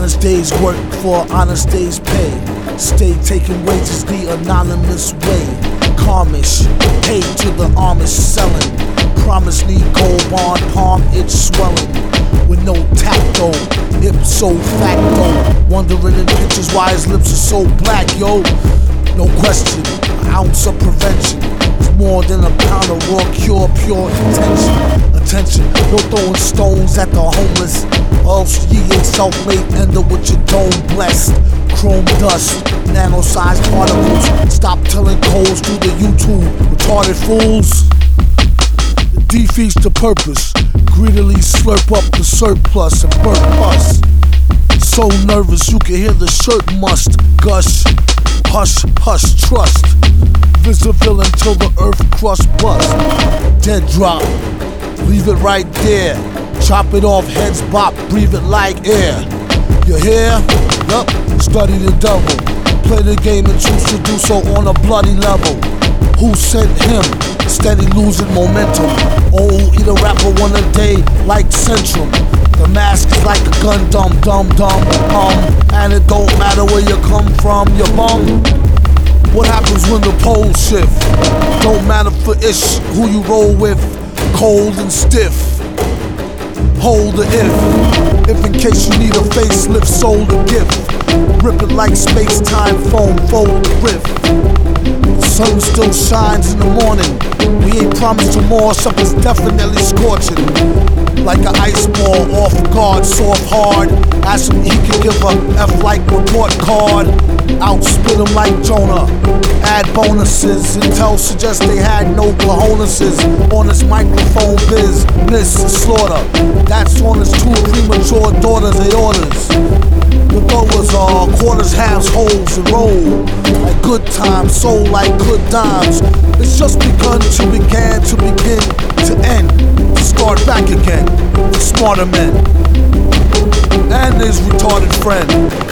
day's work for honest day's pay. Stay taking wages the anonymous way. Carmish, paid to the Amish selling. Promise need gold bond, palm it's swelling. With no tacto, ipso facto. Wondering in pictures why his lips are so black, yo. No question, an ounce of prevention is more than a pound of raw cure, pure intention. Attention, no throwing stones at the homeless. Else ye self-made, end up with your dome blessed. Chrome dust, nano-sized particles. Stop telling codes through the YouTube, retarded fools. Defeats the purpose. Greedily slurp up the surplus and burn us. So nervous you can hear the shirt must gush. Hush, hush, trust. Visible until the earth crust bust. Dead drop. Leave it right there. Chop it off, heads bop, breathe it like air. You hear? Yup, study the devil. Play the game and choose to do so on a bloody level. Who sent him? Steady losing momentum. Oh, eat a rapper one a day like Centrum. The mask is like a gun, dumb, dumb, dumb, um. And it don't matter where you come from, you bum. What happens when the poles shift? Don't matter for ish who you roll with, cold and stiff. Hold the if, if in case you need a facelift, sold a gift. Rip it like space time foam, fold the riff. The sun still shines in the morning. We ain't promised tomorrow, something's definitely scorching. Like an ice ball, off guard, soft hard. Ask him he can give a F like report card. Outspit him like Jonah. Add bonuses. Intel suggests they had no cojoneses on his microphone biz. Miss slaughter. That's on his two premature daughters' aortas. The throwers are quarters, halves, holes, and roll. Like good times, soul like good dimes. It's just begun to begin to begin. Back again. Smarter men. And his retarded friend.